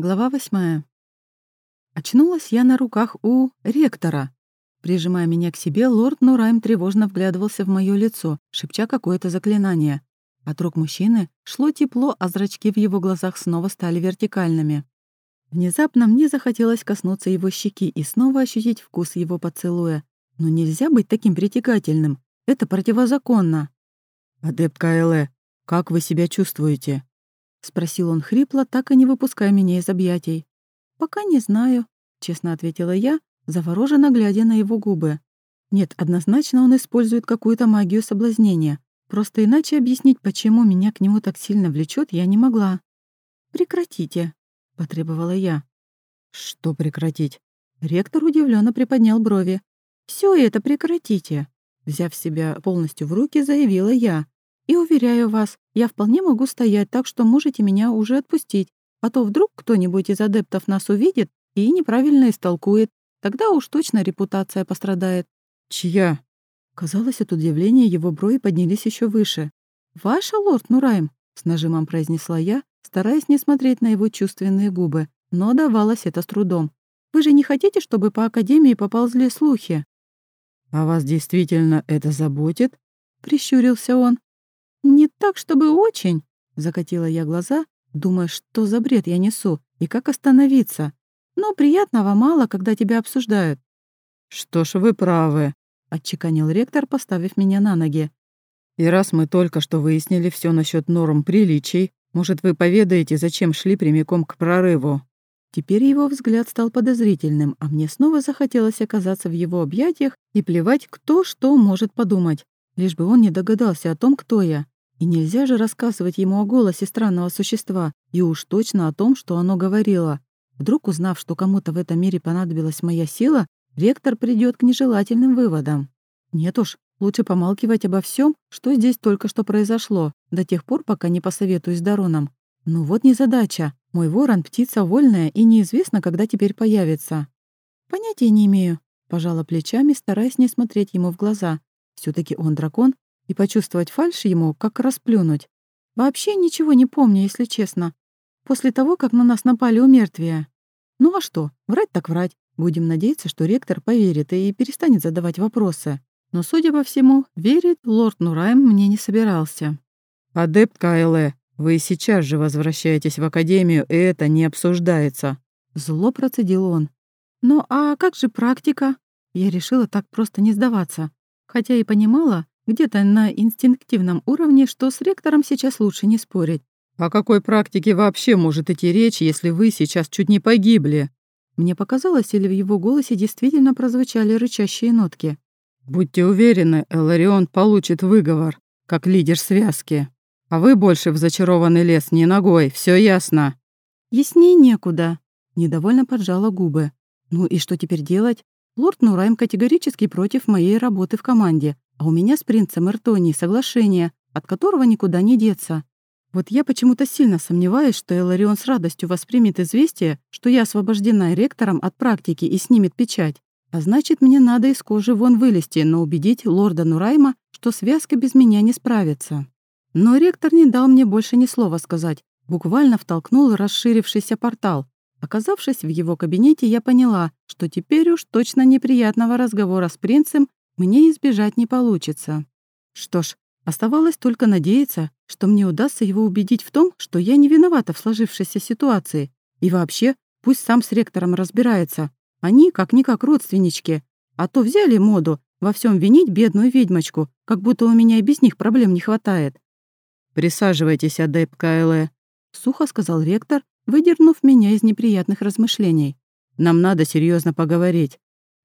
Глава восьмая. Очнулась я на руках у ректора. Прижимая меня к себе, лорд Нурайм тревожно вглядывался в мое лицо, шепча какое-то заклинание. От рук мужчины шло тепло, а зрачки в его глазах снова стали вертикальными. Внезапно мне захотелось коснуться его щеки и снова ощутить вкус его поцелуя. Но нельзя быть таким притягательным. Это противозаконно. «Адепт Каэлэ, как вы себя чувствуете?» — спросил он хрипло, так и не выпуская меня из объятий. «Пока не знаю», — честно ответила я, завороженно глядя на его губы. «Нет, однозначно он использует какую-то магию соблазнения. Просто иначе объяснить, почему меня к нему так сильно влечет, я не могла». «Прекратите», — потребовала я. «Что прекратить?» Ректор удивленно приподнял брови. Все это прекратите», — взяв себя полностью в руки, заявила я. И уверяю вас, я вполне могу стоять так, что можете меня уже отпустить. А то вдруг кто-нибудь из адептов нас увидит и неправильно истолкует. Тогда уж точно репутация пострадает. Чья? Казалось, от удивления его брови поднялись еще выше. «Ваша, лорд Нурайм», — с нажимом произнесла я, стараясь не смотреть на его чувственные губы, но давалось это с трудом. «Вы же не хотите, чтобы по Академии поползли слухи?» «А вас действительно это заботит?» — прищурился он. «Не так, чтобы очень», — закатила я глаза, думая, что за бред я несу и как остановиться. «Но приятного мало, когда тебя обсуждают». «Что ж, вы правы», — отчеканил ректор, поставив меня на ноги. «И раз мы только что выяснили все насчет норм приличий, может, вы поведаете, зачем шли прямиком к прорыву?» Теперь его взгляд стал подозрительным, а мне снова захотелось оказаться в его объятиях и плевать, кто что может подумать лишь бы он не догадался о том, кто я. И нельзя же рассказывать ему о голосе странного существа, и уж точно о том, что оно говорило. Вдруг, узнав, что кому-то в этом мире понадобилась моя сила, ректор придет к нежелательным выводам. Нет уж, лучше помалкивать обо всем, что здесь только что произошло, до тех пор, пока не посоветуюсь с Дароном. Ну вот незадача. Мой ворон — птица вольная, и неизвестно, когда теперь появится. Понятия не имею. Пожала плечами, стараясь не смотреть ему в глаза все таки он дракон, и почувствовать фальшь ему, как расплюнуть. Вообще ничего не помню, если честно. После того, как на нас напали у мертвия. Ну а что, врать так врать. Будем надеяться, что ректор поверит и перестанет задавать вопросы. Но, судя по всему, верить лорд Нурайм мне не собирался. «Адепт Кайле, вы сейчас же возвращаетесь в Академию, и это не обсуждается». Зло процедил он. «Ну а как же практика?» Я решила так просто не сдаваться хотя и понимала где-то на инстинктивном уровне, что с ректором сейчас лучше не спорить. «О какой практике вообще может идти речь, если вы сейчас чуть не погибли?» Мне показалось, или в его голосе действительно прозвучали рычащие нотки. «Будьте уверены, Эларион получит выговор, как лидер связки. А вы больше в зачарованный лес не ногой, все ясно?» «Ясней некуда», — недовольно поджала губы. «Ну и что теперь делать? Лорд Нурайм категорически против моей работы в команде, а у меня с принцем Эртонии соглашение, от которого никуда не деться. Вот я почему-то сильно сомневаюсь, что Эларион с радостью воспримет известие, что я освобождена ректором от практики и снимет печать. А значит, мне надо из кожи вон вылезти, но убедить лорда Нурайма, что связка без меня не справится. Но ректор не дал мне больше ни слова сказать, буквально втолкнул расширившийся портал, Оказавшись в его кабинете, я поняла, что теперь уж точно неприятного разговора с принцем мне избежать не получится. Что ж, оставалось только надеяться, что мне удастся его убедить в том, что я не виновата в сложившейся ситуации. И вообще, пусть сам с ректором разбирается. Они как-никак родственнички. А то взяли моду во всем винить бедную ведьмочку, как будто у меня и без них проблем не хватает. «Присаживайтесь, адепт Кайле», — сухо сказал ректор, выдернув меня из неприятных размышлений. «Нам надо серьезно поговорить».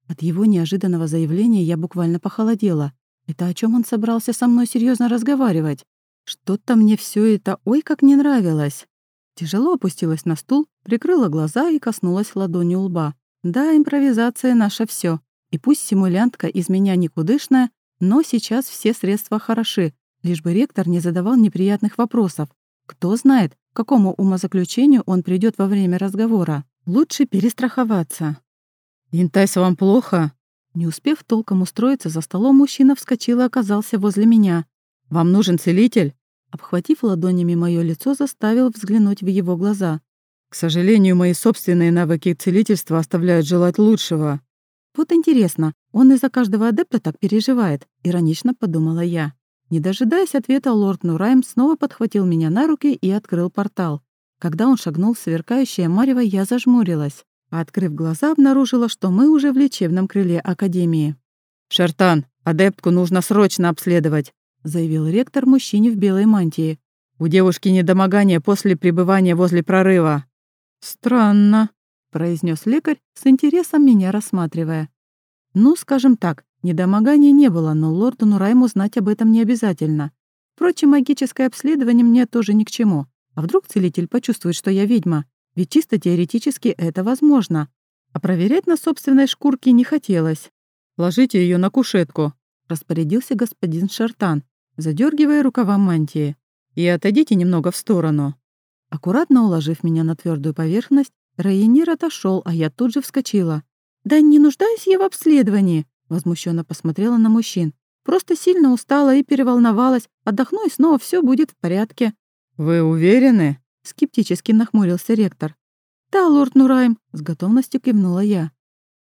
От его неожиданного заявления я буквально похолодела. Это о чем он собрался со мной серьезно разговаривать? Что-то мне все это ой как не нравилось. Тяжело опустилась на стул, прикрыла глаза и коснулась ладонью лба. Да, импровизация наша все. И пусть симулянтка из меня никудышная, но сейчас все средства хороши, лишь бы ректор не задавал неприятных вопросов. Кто знает, к какому умозаключению он придет во время разговора. Лучше перестраховаться. «Интайс, вам плохо?» Не успев толком устроиться за столом, мужчина вскочил и оказался возле меня. «Вам нужен целитель?» Обхватив ладонями мое лицо, заставил взглянуть в его глаза. К сожалению, мои собственные навыки целительства оставляют желать лучшего. Вот интересно, он из-за каждого адепта так переживает, иронично подумала я. Не дожидаясь ответа, лорд Нурайм снова подхватил меня на руки и открыл портал. Когда он шагнул в сверкающее марево, я зажмурилась, открыв глаза, обнаружила, что мы уже в лечебном крыле Академии. «Шартан, адептку нужно срочно обследовать», заявил ректор мужчине в белой мантии. «У девушки недомогание после пребывания возле прорыва». «Странно», — произнес лекарь, с интересом меня рассматривая. «Ну, скажем так, недомогания не было, но лорду Нурайму знать об этом не обязательно. Впрочем, магическое обследование мне тоже ни к чему. А вдруг целитель почувствует, что я ведьма? Ведь чисто теоретически это возможно. А проверять на собственной шкурке не хотелось. «Ложите ее на кушетку», — распорядился господин Шартан, задергивая рукава мантии. «И отойдите немного в сторону». Аккуратно уложив меня на твердую поверхность, Райенир отошел, а я тут же вскочила. «Да не нуждаюсь я в обследовании», — возмущенно посмотрела на мужчин. «Просто сильно устала и переволновалась. Отдохну, и снова все будет в порядке». «Вы уверены?» — скептически нахмурился ректор. «Да, лорд Нурайм», — с готовностью кивнула я.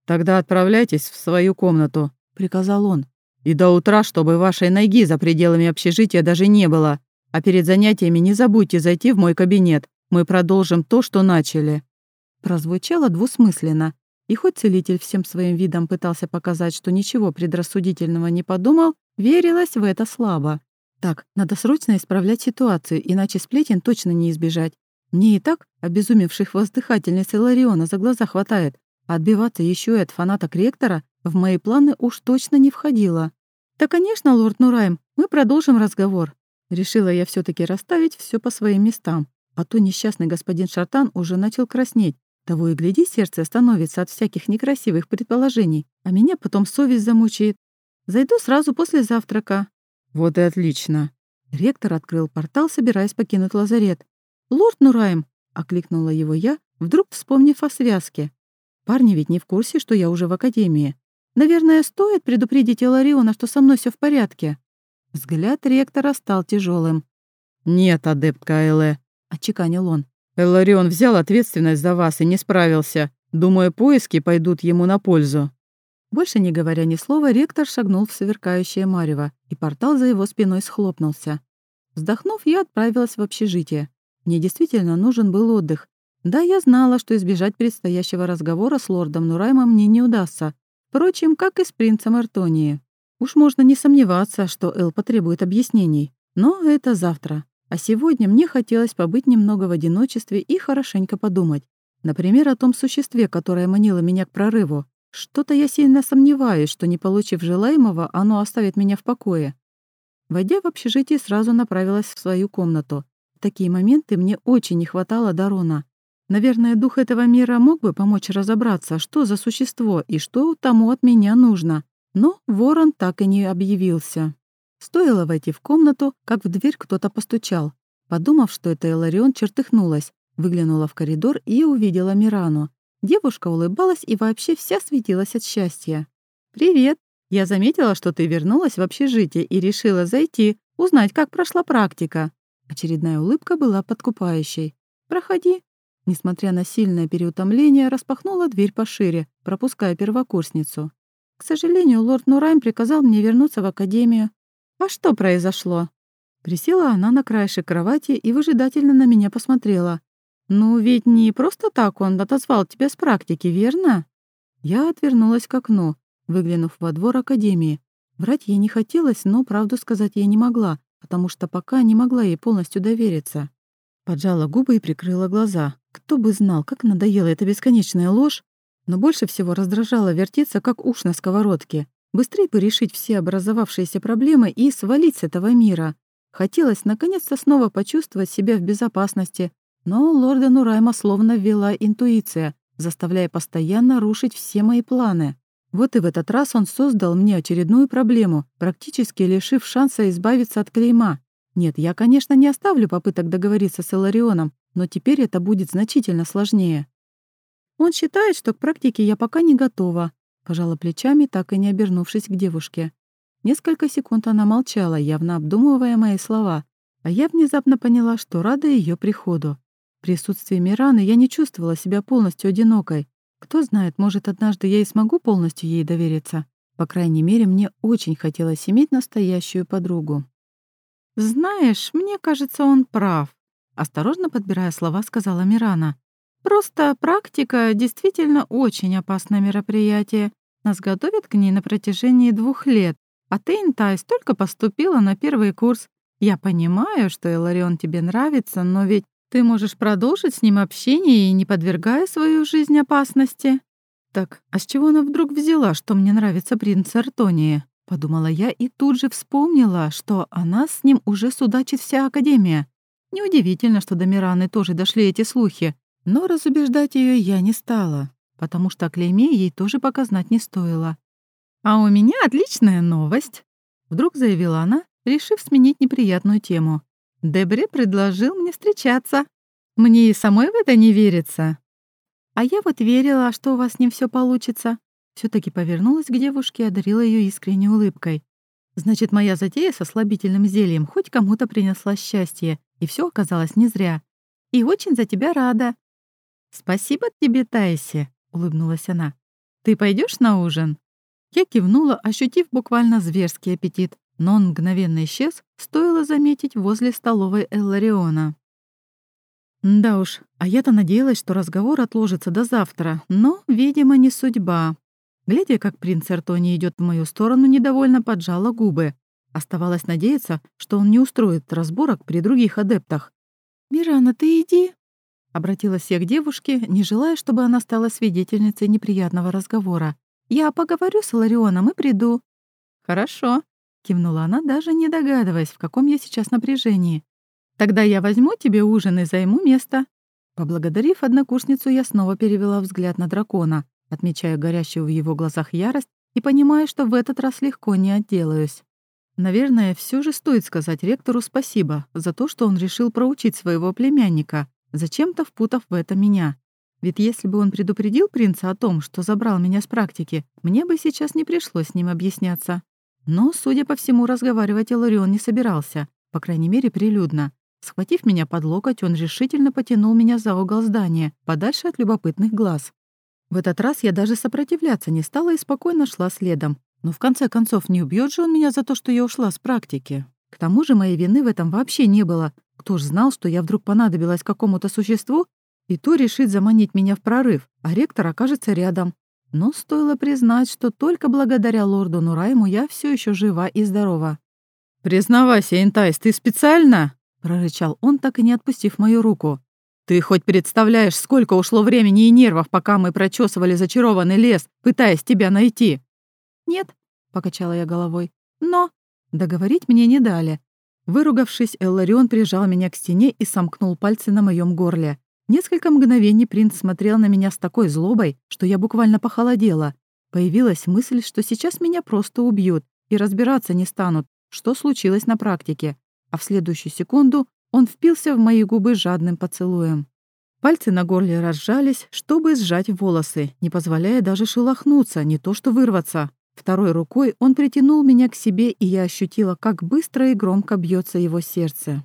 «Тогда отправляйтесь в свою комнату», — приказал он. «И до утра, чтобы вашей ноги за пределами общежития даже не было. А перед занятиями не забудьте зайти в мой кабинет. Мы продолжим то, что начали». Прозвучало двусмысленно. И хоть целитель всем своим видом пытался показать, что ничего предрассудительного не подумал, верилось в это слабо. Так, надо срочно исправлять ситуацию, иначе сплетен точно не избежать. Мне и так обезумевших воздыхательниц Илариона за глаза хватает, отбиваться еще и от фанаток ректора в мои планы уж точно не входило. «Да, конечно, лорд Нурайм, мы продолжим разговор». Решила я все таки расставить все по своим местам, а то несчастный господин Шартан уже начал краснеть. Того и гляди, сердце остановится от всяких некрасивых предположений, а меня потом совесть замучает. Зайду сразу после завтрака. «Вот и отлично». Ректор открыл портал, собираясь покинуть лазарет. «Лорд Нураем!» — окликнула его я, вдруг вспомнив о связке. Парни ведь не в курсе, что я уже в академии. Наверное, стоит предупредить Илариона, что со мной все в порядке. Взгляд ректора стал тяжелым. «Нет, адептка Эле», — отчеканил он. «Эларион взял ответственность за вас и не справился. Думаю, поиски пойдут ему на пользу». Больше не говоря ни слова, ректор шагнул в сверкающее марево, и портал за его спиной схлопнулся. Вздохнув, я отправилась в общежитие. Мне действительно нужен был отдых. Да, я знала, что избежать предстоящего разговора с лордом Нураймом мне не удастся. Впрочем, как и с принцем Артонии. Уж можно не сомневаться, что Эл потребует объяснений. Но это завтра. А сегодня мне хотелось побыть немного в одиночестве и хорошенько подумать. Например, о том существе, которое манило меня к прорыву. Что-то я сильно сомневаюсь, что, не получив желаемого, оно оставит меня в покое. Войдя в общежитие, сразу направилась в свою комнату. В такие моменты мне очень не хватало Дарона. Наверное, дух этого мира мог бы помочь разобраться, что за существо и что тому от меня нужно. Но ворон так и не объявился. Стоило войти в комнату, как в дверь кто-то постучал. Подумав, что это Эларион, чертыхнулась, выглянула в коридор и увидела Мирану. Девушка улыбалась и вообще вся светилась от счастья. «Привет! Я заметила, что ты вернулась в общежитие и решила зайти, узнать, как прошла практика». Очередная улыбка была подкупающей. «Проходи». Несмотря на сильное переутомление, распахнула дверь пошире, пропуская первокурсницу. К сожалению, лорд Нурайм приказал мне вернуться в академию. «А что произошло?» Присела она на краешек кровати и выжидательно на меня посмотрела. «Ну, ведь не просто так он отозвал тебя с практики, верно?» Я отвернулась к окну, выглянув во двор Академии. Врать ей не хотелось, но правду сказать ей не могла, потому что пока не могла ей полностью довериться. Поджала губы и прикрыла глаза. Кто бы знал, как надоела эта бесконечная ложь, но больше всего раздражало вертеться, как уж на сковородке. Быстрее бы решить все образовавшиеся проблемы и свалить с этого мира. Хотелось наконец-то снова почувствовать себя в безопасности, но лорда Нурайма словно ввела интуиция, заставляя постоянно рушить все мои планы. Вот и в этот раз он создал мне очередную проблему, практически лишив шанса избавиться от клейма. Нет, я, конечно, не оставлю попыток договориться с Эларионом, но теперь это будет значительно сложнее. Он считает, что к практике я пока не готова, пожала плечами, так и не обернувшись к девушке. Несколько секунд она молчала, явно обдумывая мои слова, а я внезапно поняла, что рада ее приходу. Присутствии Мираны я не чувствовала себя полностью одинокой. Кто знает, может, однажды я и смогу полностью ей довериться. По крайней мере, мне очень хотелось иметь настоящую подругу. «Знаешь, мне кажется, он прав», — осторожно подбирая слова, сказала Мирана. «Просто практика действительно очень опасное мероприятие. Нас готовят к ней на протяжении двух лет, а ты, Интайс, только поступила на первый курс. Я понимаю, что Эларион тебе нравится, но ведь ты можешь продолжить с ним общение и не подвергая свою жизнь опасности. Так, а с чего она вдруг взяла, что мне нравится принц Артонии? Подумала я и тут же вспомнила, что она с ним уже судачит вся Академия. Неудивительно, что до Мираны тоже дошли эти слухи, но разубеждать ее я не стала, потому что о клейме ей тоже пока знать не стоило. «А у меня отличная новость», — вдруг заявила она, решив сменить неприятную тему. Дебре предложил мне встречаться. Мне и самой в это не верится. А я вот верила, что у вас с ним все получится. все таки повернулась к девушке и одарила ее искренней улыбкой. Значит, моя затея со слабительным зельем хоть кому-то принесла счастье, и все оказалось не зря. И очень за тебя рада. Спасибо тебе, Тайси, улыбнулась она. Ты пойдешь на ужин? Я кивнула, ощутив буквально зверский аппетит но он мгновенно исчез, стоило заметить возле столовой Эллариона. Да уж, а я-то надеялась, что разговор отложится до завтра, но, видимо, не судьба. Глядя, как принц Артони идет в мою сторону, недовольно поджала губы. Оставалось надеяться, что он не устроит разборок при других адептах. «Мирана, ты иди!» Обратилась я к девушке, не желая, чтобы она стала свидетельницей неприятного разговора. «Я поговорю с Ларионом и приду». «Хорошо», Кивнула она, даже не догадываясь, в каком я сейчас напряжении. «Тогда я возьму тебе ужин и займу место». Поблагодарив однокурсницу, я снова перевела взгляд на дракона, отмечая горящую в его глазах ярость и понимая, что в этот раз легко не отделаюсь. Наверное, все же стоит сказать ректору спасибо за то, что он решил проучить своего племянника, зачем-то впутав в это меня. Ведь если бы он предупредил принца о том, что забрал меня с практики, мне бы сейчас не пришлось с ним объясняться. Но, судя по всему, разговаривать Иларион не собирался, по крайней мере, прилюдно. Схватив меня под локоть, он решительно потянул меня за угол здания, подальше от любопытных глаз. В этот раз я даже сопротивляться не стала и спокойно шла следом. Но в конце концов, не убьет же он меня за то, что я ушла с практики. К тому же моей вины в этом вообще не было. Кто ж знал, что я вдруг понадобилась какому-то существу, и то решит заманить меня в прорыв, а ректор окажется рядом. Но стоило признать, что только благодаря лорду Нурайму я все еще жива и здорова. «Признавайся, Интайс, ты специально?» — прорычал он, так и не отпустив мою руку. «Ты хоть представляешь, сколько ушло времени и нервов, пока мы прочесывали зачарованный лес, пытаясь тебя найти?» «Нет», — покачала я головой. «Но...» Договорить мне не дали. Выругавшись, Элларион прижал меня к стене и сомкнул пальцы на моем горле. Несколько мгновений принц смотрел на меня с такой злобой, что я буквально похолодела. Появилась мысль, что сейчас меня просто убьют и разбираться не станут, что случилось на практике. А в следующую секунду он впился в мои губы жадным поцелуем. Пальцы на горле разжались, чтобы сжать волосы, не позволяя даже шелохнуться, не то что вырваться. Второй рукой он притянул меня к себе, и я ощутила, как быстро и громко бьется его сердце.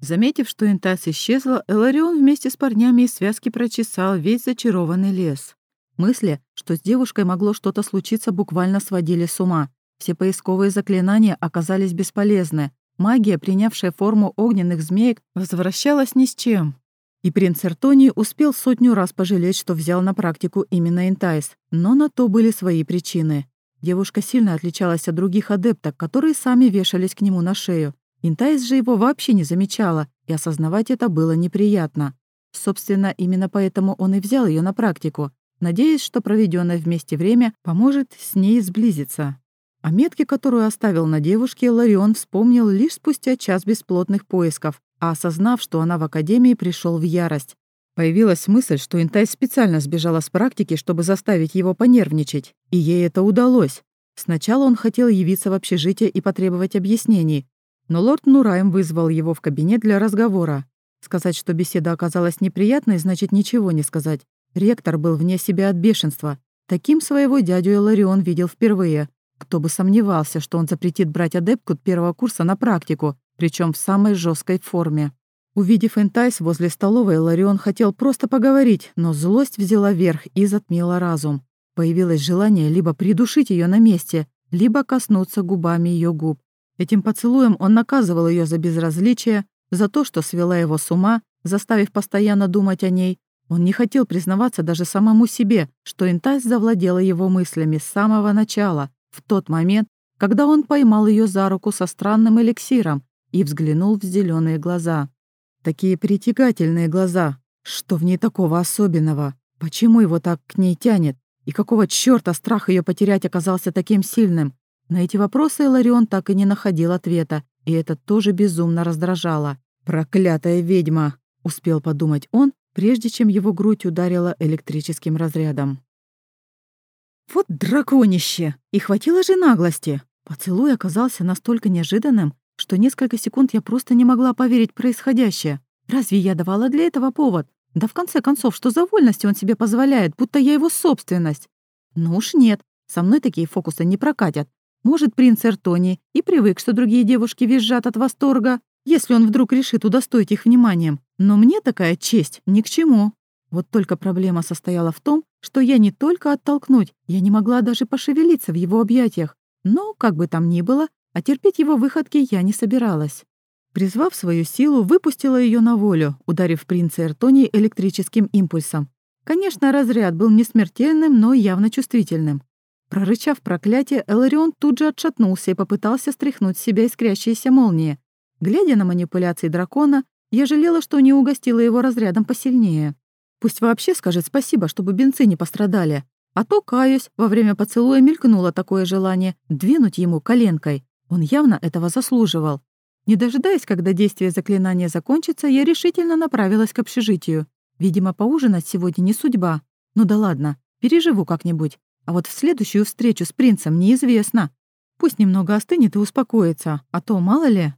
Заметив, что Интайс исчезла, Эларион вместе с парнями из связки прочесал весь зачарованный лес. Мысли, что с девушкой могло что-то случиться, буквально сводили с ума. Все поисковые заклинания оказались бесполезны. Магия, принявшая форму огненных змеек, возвращалась ни с чем. И принц Эртоний успел сотню раз пожалеть, что взял на практику именно Интайс, но на то были свои причины. Девушка сильно отличалась от других адепток, которые сами вешались к нему на шею. Интайс же его вообще не замечала, и осознавать это было неприятно. Собственно, именно поэтому он и взял ее на практику, надеясь, что проведенное вместе время поможет с ней сблизиться. О метке, которую оставил на девушке, Ларион вспомнил лишь спустя час бесплодных поисков, а осознав, что она в академии, пришел в ярость. Появилась мысль, что Интайс специально сбежала с практики, чтобы заставить его понервничать, и ей это удалось. Сначала он хотел явиться в общежитие и потребовать объяснений, но лорд Нураем вызвал его в кабинет для разговора. Сказать, что беседа оказалась неприятной, значит ничего не сказать. Ректор был вне себя от бешенства. Таким своего дядю Эларион видел впервые. Кто бы сомневался, что он запретит брать адептку первого курса на практику, причем в самой жесткой форме. Увидев Энтайс возле столовой, Ларион хотел просто поговорить, но злость взяла верх и затмила разум. Появилось желание либо придушить ее на месте, либо коснуться губами ее губ. Этим поцелуем он наказывал ее за безразличие, за то, что свела его с ума, заставив постоянно думать о ней. Он не хотел признаваться даже самому себе, что Интайс завладела его мыслями с самого начала, в тот момент, когда он поймал ее за руку со странным эликсиром и взглянул в зеленые глаза. Такие притягательные глаза. Что в ней такого особенного? Почему его так к ней тянет? И какого чёрта страх ее потерять оказался таким сильным? На эти вопросы Иларион так и не находил ответа, и это тоже безумно раздражало. «Проклятая ведьма!» — успел подумать он, прежде чем его грудь ударила электрическим разрядом. Вот драконище! И хватило же наглости! Поцелуй оказался настолько неожиданным, что несколько секунд я просто не могла поверить в происходящее. Разве я давала для этого повод? Да в конце концов, что за вольности он себе позволяет, будто я его собственность? Ну уж нет, со мной такие фокусы не прокатят. Может, принц Эртони и привык, что другие девушки визжат от восторга, если он вдруг решит удостоить их вниманием. Но мне такая честь ни к чему. Вот только проблема состояла в том, что я не только оттолкнуть, я не могла даже пошевелиться в его объятиях. Но, как бы там ни было, а терпеть его выходки я не собиралась. Призвав свою силу, выпустила ее на волю, ударив принца Эртони электрическим импульсом. Конечно, разряд был не смертельным, но явно чувствительным. Прорычав проклятие, Эларион тут же отшатнулся и попытался стряхнуть с себя искрящиеся молнии. Глядя на манипуляции дракона, я жалела, что не угостила его разрядом посильнее. Пусть вообще скажет спасибо, чтобы бенцы не пострадали. А то, каюсь, во время поцелуя мелькнуло такое желание двинуть ему коленкой. Он явно этого заслуживал. Не дожидаясь, когда действие заклинания закончится, я решительно направилась к общежитию. Видимо, поужинать сегодня не судьба. Ну да ладно, переживу как-нибудь. А вот в следующую встречу с принцем неизвестно. Пусть немного остынет и успокоится, а то мало ли.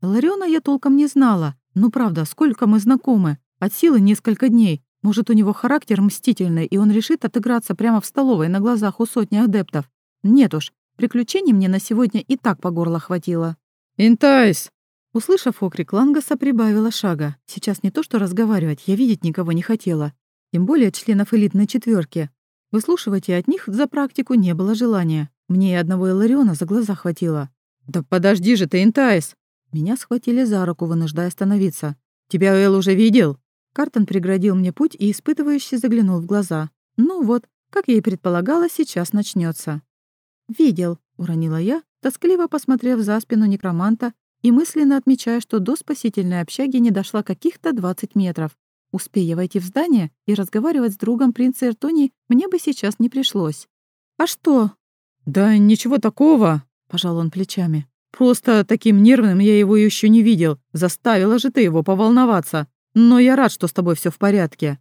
Лариона я толком не знала. Ну правда, сколько мы знакомы? От силы несколько дней. Может, у него характер мстительный, и он решит отыграться прямо в столовой на глазах у сотни адептов. Нет уж, приключений мне на сегодня и так по горло хватило. «Интайс!» Услышав окрик Лангаса, прибавила шага. Сейчас не то что разговаривать, я видеть никого не хотела. Тем более членов элитной четверки. Выслушивать и от них за практику не было желания. Мне и одного Илариона за глаза хватило. «Да подожди же ты, Интайс!» Меня схватили за руку, вынуждая остановиться. «Тебя Эл уже видел?» Картон преградил мне путь и испытывающе заглянул в глаза. «Ну вот, как я и предполагала, сейчас начнется. «Видел», — уронила я, тоскливо посмотрев за спину некроманта и мысленно отмечая, что до спасительной общаги не дошла каких-то 20 метров. Успея войти в здание и разговаривать с другом принца Эртони мне бы сейчас не пришлось. «А что?» «Да ничего такого», — пожал он плечами. «Просто таким нервным я его еще не видел. Заставила же ты его поволноваться. Но я рад, что с тобой все в порядке».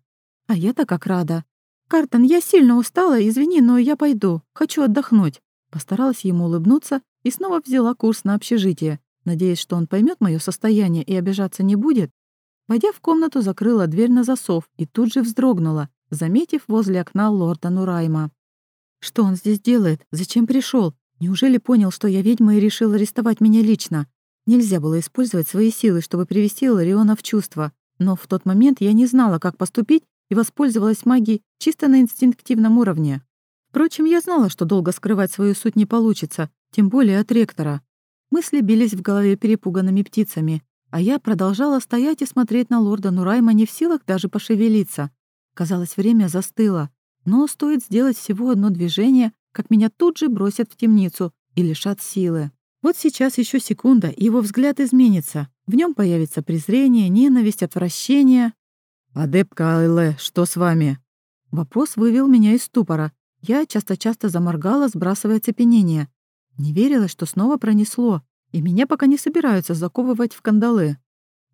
«А я-то как рада. Картон, я сильно устала, извини, но я пойду. Хочу отдохнуть». Постаралась ему улыбнуться и снова взяла курс на общежитие, надеясь, что он поймет мое состояние и обижаться не будет. Войдя в комнату, закрыла дверь на засов и тут же вздрогнула, заметив возле окна лорда Нурайма. Что он здесь делает? Зачем пришел? Неужели понял, что я ведьма и решил арестовать меня лично? Нельзя было использовать свои силы, чтобы привести Лариона в чувство. Но в тот момент я не знала, как поступить, и воспользовалась магией чисто на инстинктивном уровне. Впрочем, я знала, что долго скрывать свою суть не получится, тем более от ректора. Мысли бились в голове перепуганными птицами, а я продолжала стоять и смотреть на лорда Нурайма не в силах даже пошевелиться. Казалось, время застыло. Но стоит сделать всего одно движение, как меня тут же бросят в темницу и лишат силы. Вот сейчас еще секунда, и его взгляд изменится. В нем появится презрение, ненависть, отвращение. «Адепка Айле, что с вами?» Вопрос вывел меня из ступора. Я часто-часто заморгала, сбрасывая цепенение. Не верилось, что снова пронесло и меня пока не собираются заковывать в кандалы.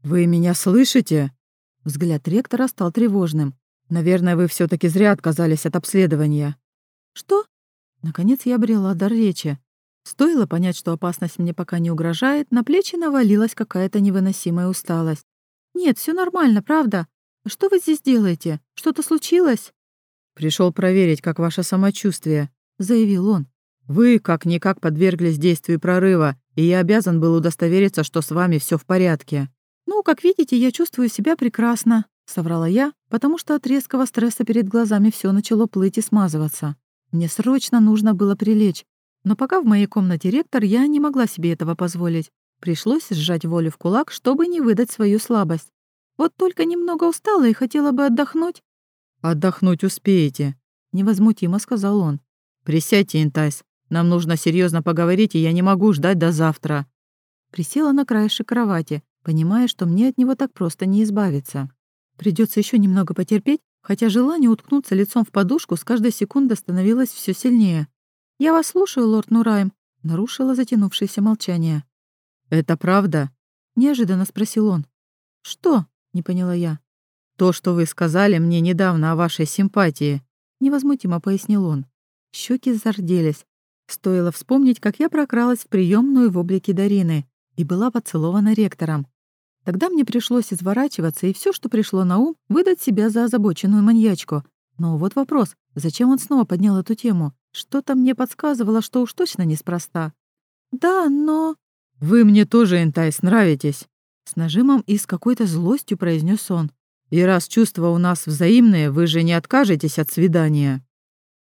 «Вы меня слышите?» Взгляд ректора стал тревожным. «Наверное, вы все таки зря отказались от обследования». «Что?» Наконец я обрела дар речи. Стоило понять, что опасность мне пока не угрожает, на плечи навалилась какая-то невыносимая усталость. «Нет, все нормально, правда. Что вы здесь делаете? Что-то случилось?» Пришел проверить, как ваше самочувствие», — заявил он. «Вы как-никак подверглись действию прорыва, и я обязан был удостовериться, что с вами все в порядке». «Ну «Ну, как видите, я чувствую себя прекрасно», — соврала я, потому что от резкого стресса перед глазами все начало плыть и смазываться. Мне срочно нужно было прилечь, но пока в моей комнате ректор, я не могла себе этого позволить. Пришлось сжать волю в кулак, чтобы не выдать свою слабость. Вот только немного устала и хотела бы отдохнуть. «Отдохнуть успеете», — невозмутимо сказал он. «Присядьте, Интайс. Нам нужно серьезно поговорить, и я не могу ждать до завтра». Присела на краешек кровати, понимая, что мне от него так просто не избавиться. Придется еще немного потерпеть, хотя желание уткнуться лицом в подушку с каждой секундой становилось все сильнее. «Я вас слушаю, лорд Нурайм», — нарушила затянувшееся молчание. «Это правда?» — неожиданно спросил он. «Что?» — не поняла я. «То, что вы сказали мне недавно о вашей симпатии», — невозмутимо пояснил он. Щеки зарделись. Стоило вспомнить, как я прокралась в приемную в облике Дарины и была поцелована ректором. Тогда мне пришлось изворачиваться и все, что пришло на ум, выдать себя за озабоченную маньячку. Но вот вопрос, зачем он снова поднял эту тему? Что-то мне подсказывало, что уж точно неспроста. «Да, но...» «Вы мне тоже, Энтайс, нравитесь», — с нажимом и с какой-то злостью произнес он. «И раз чувства у нас взаимные, вы же не откажетесь от свидания».